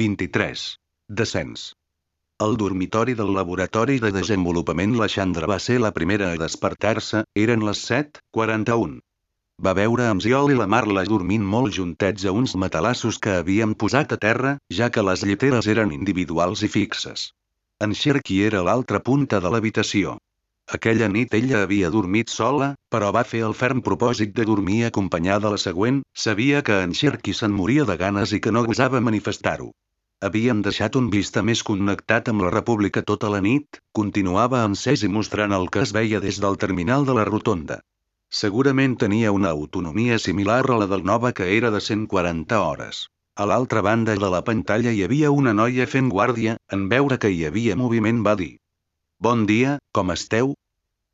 23. Descens. Al dormitori del laboratori de desenvolupament la Xandra va ser la primera a despertar-se, eren les 7.41. Va veure en Ziol i la Marla dormint molt juntets a uns matalassos que havien posat a terra, ja que les lliteres eren individuals i fixes. En Cherky era l'altra punta de l'habitació. Aquella nit ella havia dormit sola, però va fer el ferm propòsit de dormir acompanyada la següent, sabia que en Cherky se'n moria de ganes i que no gosava manifestar-ho. Havien deixat un vista més connectat amb la República tota la nit, continuava encès i mostrant el que es veia des del terminal de la rotonda. Segurament tenia una autonomia similar a la del Nova que era de 140 hores. A l'altra banda de la pantalla hi havia una noia fent guàrdia, en veure que hi havia moviment va dir. Bon dia, com esteu?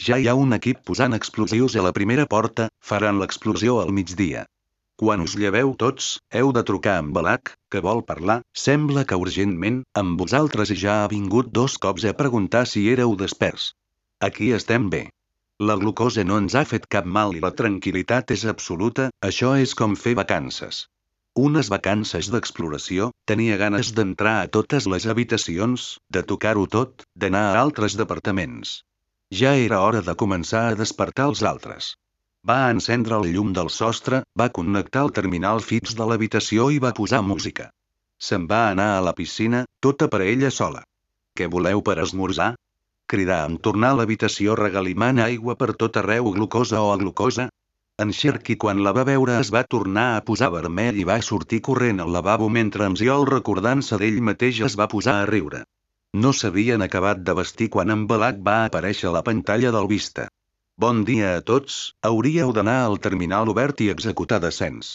Ja hi ha un equip posant explosius a la primera porta, faran l'explosió al migdia. Quan us lleveu tots, heu de trucar amb Balac, que vol parlar, sembla que urgentment, amb vosaltres i ja ha vingut dos cops a preguntar si éreu desperts. Aquí estem bé. La glucosa no ens ha fet cap mal i la tranquil·litat és absoluta, això és com fer vacances. Unes vacances d'exploració, tenia ganes d'entrar a totes les habitacions, de tocar-ho tot, d'anar a altres departaments. Ja era hora de començar a despertar els altres. Va encendre el llum del sostre, va connectar el terminal fix de l'habitació i va posar música. Se'n va anar a la piscina, tota per ella sola. Què voleu per esmorzar? Cridar en tornar a l'habitació regalimant aigua per tot arreu glucosa o a glucosa, en Sherky quan la va veure es va tornar a posar vermell i va sortir corrent al lavabo mentre en Ziol recordant-se d'ell mateix es va posar a riure. No s'havien acabat de vestir quan en Balak va aparèixer a la pantalla del Vista. Bon dia a tots, hauríeu d'anar al terminal obert i executar descens.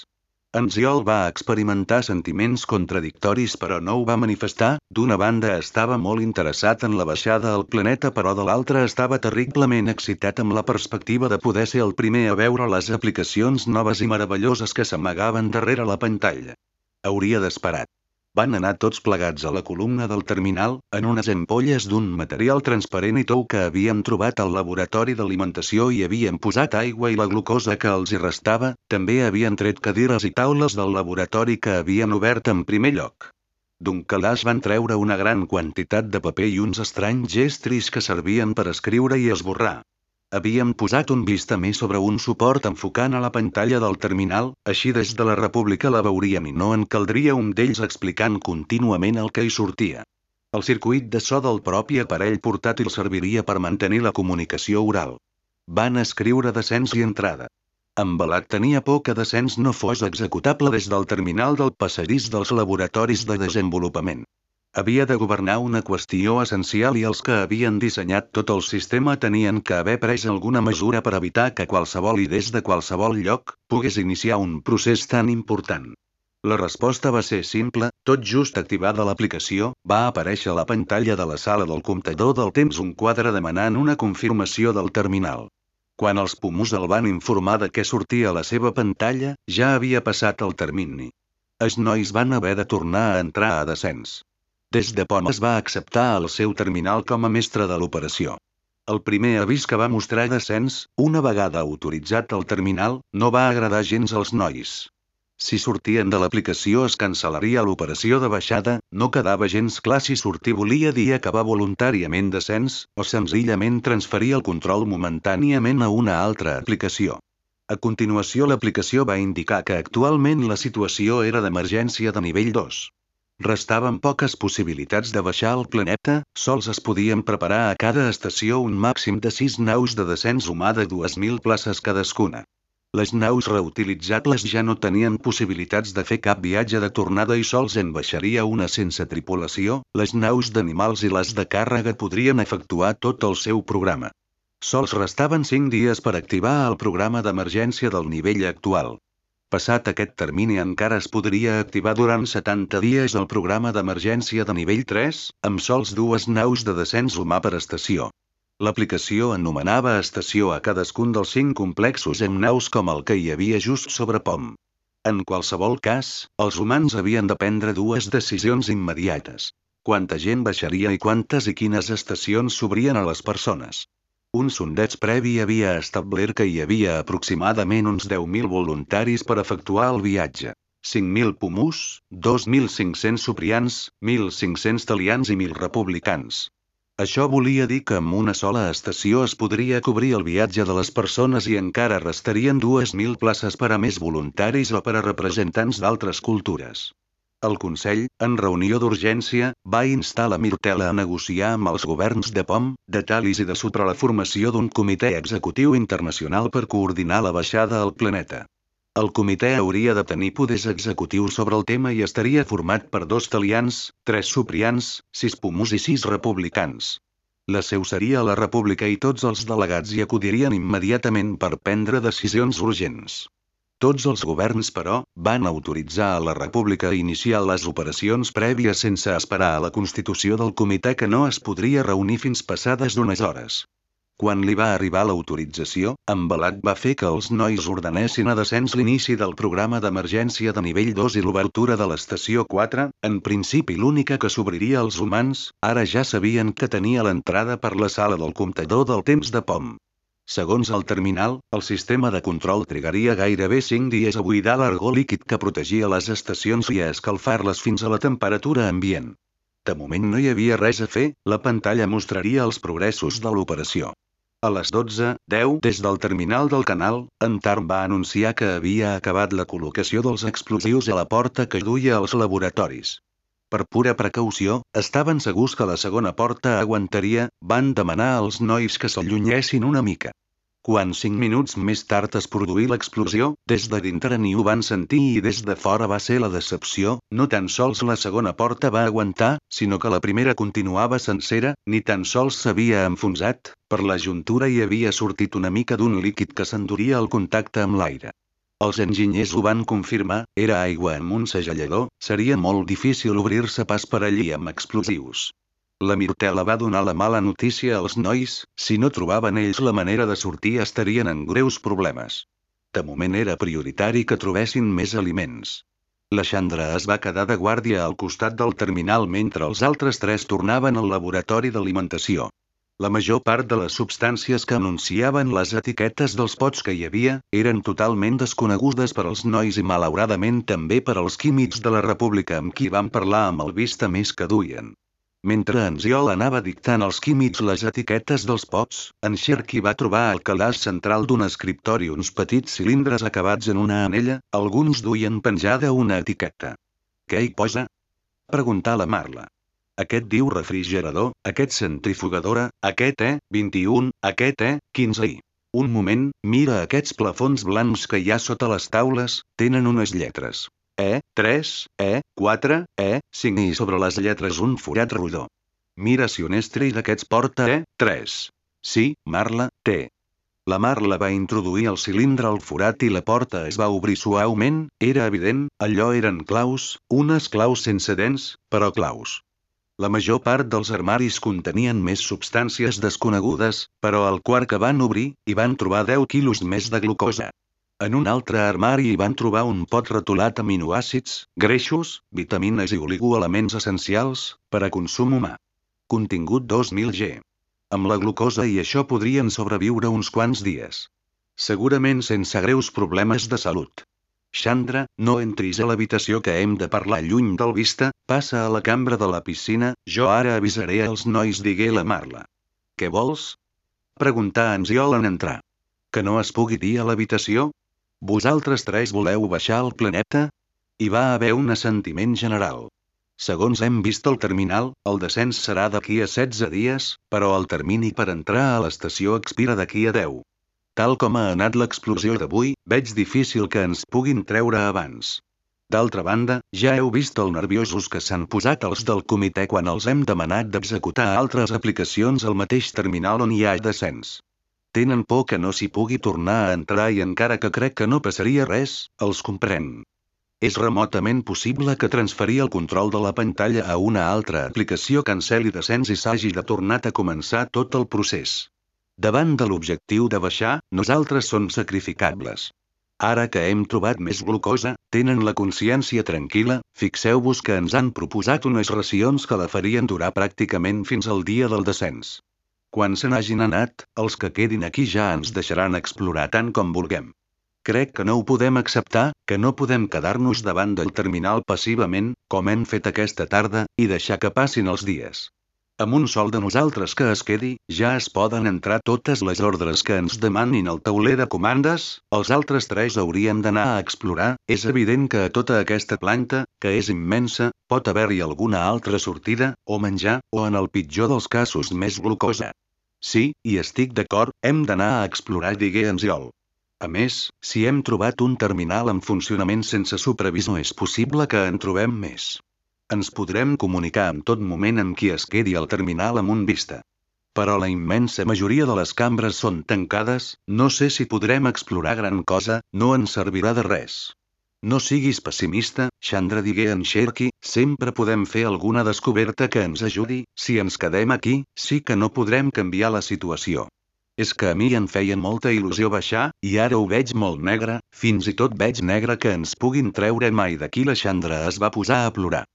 En Ziol va experimentar sentiments contradictoris però no ho va manifestar, d'una banda estava molt interessat en la baixada al planeta però de l'altra estava terriblement excitat amb la perspectiva de poder ser el primer a veure les aplicacions noves i meravelloses que s'amagaven darrere la pantalla. Hauria d'esperat. Van anar tots plegats a la columna del terminal, en unes ampolles d'un material transparent i tou que havien trobat al laboratori d'alimentació i havien posat aigua i la glucosa que els hi restava, també havien tret cadires i taules del laboratori que havien obert en primer lloc. D'un calaix van treure una gran quantitat de paper i uns estranys gestris que servien per escriure i esborrar. Havíem posat un vista més sobre un suport enfocant a la pantalla del terminal, així des de la República la veuríem i no en caldria un d'ells explicant contínuament el que hi sortia. El circuit de so del propi aparell portàtil serviria per mantenir la comunicació oral. Van escriure descens i entrada. Embalat tenia por que descens no fos executable des del terminal del passadís dels laboratoris de desenvolupament. Havia de governar una qüestió essencial i els que havien dissenyat tot el sistema tenien que haver pres alguna mesura per evitar que qualsevol i des de qualsevol lloc pogués iniciar un procés tan important. La resposta va ser simple, tot just activada l'aplicació, va aparèixer a la pantalla de la sala del comptador del temps un quadre demanant una confirmació del terminal. Quan els pomus el van informar de què sortia a la seva pantalla, ja havia passat el termini. Els nois van haver de tornar a entrar a descens. Des de Pom es va acceptar el seu terminal com a mestre de l'operació. El primer avís que va mostrar descens, una vegada autoritzat el terminal, no va agradar gens als nois. Si sortien de l'aplicació es cancel·laria l'operació de baixada, no quedava gens clar si sortir volia dir acabar voluntàriament descens, o senzillament transferir el control momentàniament a una altra aplicació. A continuació l'aplicació va indicar que actualment la situació era d'emergència de nivell 2. Restaven poques possibilitats de baixar al planeta, sols es podien preparar a cada estació un màxim de 6 naus de descens humà de 2.000 places cadascuna. Les naus reutilitzables ja no tenien possibilitats de fer cap viatge de tornada i sols en baixaria una sense tripulació, les naus d'animals i les de càrrega podrien efectuar tot el seu programa. Sols restaven 5 dies per activar el programa d'emergència del nivell actual. Passat aquest termini encara es podria activar durant 70 dies el programa d'emergència de nivell 3, amb sols dues naus de descens humà per estació. L'aplicació anomenava estació a cadascun dels cinc complexos amb naus com el que hi havia just sobre POM. En qualsevol cas, els humans havien de prendre dues decisions immediates. Quanta gent baixaria i quantes i quines estacions s'obrien a les persones. Un sondeig previ havia establert que hi havia aproximadament uns 10.000 voluntaris per efectuar el viatge. 5.000 pomús, 2.500 suprians, 1.500 talians i 1.000 republicans. Això volia dir que amb una sola estació es podria cobrir el viatge de les persones i encara restarien 2.000 places per a més voluntaris o per a representants d'altres cultures. El Consell, en reunió d'urgència, va instar la Mirtela a negociar amb els governs de POM, de Talis i de Sutra la formació d'un comitè executiu internacional per coordinar la baixada al planeta. El comitè hauria de tenir poders executius sobre el tema i estaria format per dos talians, tres suprians, sis pomus i sis republicans. La seu seria la República i tots els delegats hi acudirien immediatament per prendre decisions urgents. Tots els governs, però, van autoritzar a la República a iniciar les operacions prèvies sense esperar a la constitució del comitè que no es podria reunir fins passades d'unes hores. Quan li va arribar l'autorització, Embalat va fer que els nois ordenessin a descens l'inici del programa d'emergència de nivell 2 i l'obertura de l'estació 4, en principi l'única que s'obriria als humans, ara ja sabien que tenia l'entrada per la sala del comptador del temps de POM. Segons el terminal, el sistema de control trigaria gairebé 5 dies a buidar l'argó líquid que protegia les estacions i a escalfar-les fins a la temperatura ambient. De moment no hi havia res a fer, la pantalla mostraria els progressos de l'operació. A les 12.10 des del terminal del canal, en Tarm va anunciar que havia acabat la col·locació dels explosius a la porta que duia als laboratoris. Per pura precaució, estaven segurs que la segona porta aguantaria, van demanar als nois que s'allunyessin una mica. Quan cinc minuts més tard es produí l'explosió, des de dintre ni ho van sentir i des de fora va ser la decepció, no tan sols la segona porta va aguantar, sinó que la primera continuava sencera, ni tan sols s'havia enfonsat, per la juntura hi havia sortit una mica d'un líquid que s'enduria al contacte amb l'aire. Els enginyers ho van confirmar, era aigua amb un segellador, seria molt difícil obrir-se pas per allí amb explosius. La Mirtela va donar la mala notícia als nois, si no trobaven ells la manera de sortir estarien en greus problemes. De moment era prioritari que trobessin més aliments. La Chandra es va quedar de guàrdia al costat del terminal mentre els altres tres tornaven al laboratori d'alimentació. La major part de les substàncies que anunciaven les etiquetes dels pots que hi havia, eren totalment desconegudes per als nois i malauradament també per als químics de la república amb qui van parlar amb el vista més que duien. Mentre en Ziol anava dictant als químics les etiquetes dels pots, en Sherky va trobar al calaix central d'un escriptori uns petits cilindres acabats en una anella, alguns duien penjada una etiqueta. Què hi posa? Preguntà la Marla. Aquest diu refrigerador, aquest centrifugadora, aquest E21, aquest E15 i... Un moment, mira aquests plafons blancs que hi ha sota les taules, tenen unes lletres. E3, E4, E5 i sobre les lletres un forat rodó. Mira si un estri d'aquests porta E3. Sí, Marla, té. La Marla va introduir el cilindre al forat i la porta es va obrir suaument, era evident, allò eren claus, unes claus sense dents, però claus. La major part dels armaris contenien més substàncies desconegudes, però al quart que van obrir, hi van trobar 10 quilos més de glucosa. En un altre armari hi van trobar un pot retolat aminoàcids, greixos, vitamines i oligoelements essencials, per a consum humà. Contingut 2000 G. Amb la glucosa i això podrien sobreviure uns quants dies. Segurament sense greus problemes de salut. Chandra, no entris a l'habitació que hem de parlar lluny del vista, passa a la cambra de la piscina, jo ara avisaré als nois digué la Marla. Què vols? Preguntà en Ziol en entrar. Que no es pugui dir a l'habitació? Vosaltres tres voleu baixar al planeta? Hi va haver un assentiment general. Segons hem vist al terminal, el descens serà d'aquí a 16 dies, però el termini per entrar a l'estació expira d'aquí a 10. Tal com ha anat l'explosió d'avui, veig difícil que ens puguin treure abans. D'altra banda, ja heu vist el nerviosos que s'han posat els del comitè quan els hem demanat d'executar altres aplicacions al mateix terminal on hi ha descens. Tenen por que no s'hi pugui tornar a entrar i encara que crec que no passaria res, els comprèn. És remotament possible que transferir el control de la pantalla a una altra aplicació canceli descens i s'hagi de tornar a començar tot el procés. Davant de l'objectiu de baixar, nosaltres som sacrificables. Ara que hem trobat més glucosa, tenen la consciència tranquil·la, fixeu-vos que ens han proposat unes racions que la farien durar pràcticament fins al dia del descens. Quan se n'hagin anat, els que quedin aquí ja ens deixaran explorar tant com vulguem. Crec que no ho podem acceptar, que no podem quedar-nos davant del terminal passivament, com hem fet aquesta tarda, i deixar que passin els dies. Amb un sol de nosaltres que es quedi, ja es poden entrar totes les ordres que ens demanin el tauler de comandes, els altres tres hauríem d'anar a explorar, és evident que a tota aquesta planta, que és immensa, pot haver-hi alguna altra sortida, o menjar, o en el pitjor dels casos més glucosa. Sí, i estic d'acord, hem d'anar a explorar digué Anziol. A més, si hem trobat un terminal en funcionament sense supervisor és possible que en trobem més. Ens podrem comunicar en tot moment amb qui es quedi al terminal amb un vista. Però la immensa majoria de les cambres són tancades, no sé si podrem explorar gran cosa, no ens servirà de res. No siguis pessimista, Chandra digué en Sherky, sempre podem fer alguna descoberta que ens ajudi, si ens quedem aquí, sí que no podrem canviar la situació. És que a mi em feia molta il·lusió baixar, i ara ho veig molt negre, fins i tot veig negre que ens puguin treure mai d'aquí la Chandra es va posar a plorar.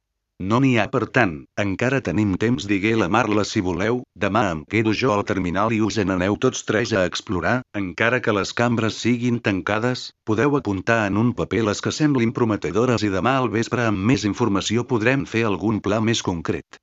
No n'hi ha per tant, encara tenim temps digué la Marla si voleu, demà em quedo jo al terminal i us en aneu tots tres a explorar, encara que les cambres siguin tancades, podeu apuntar en un paper les que semblin prometedores i demà al vespre amb més informació podrem fer algun pla més concret.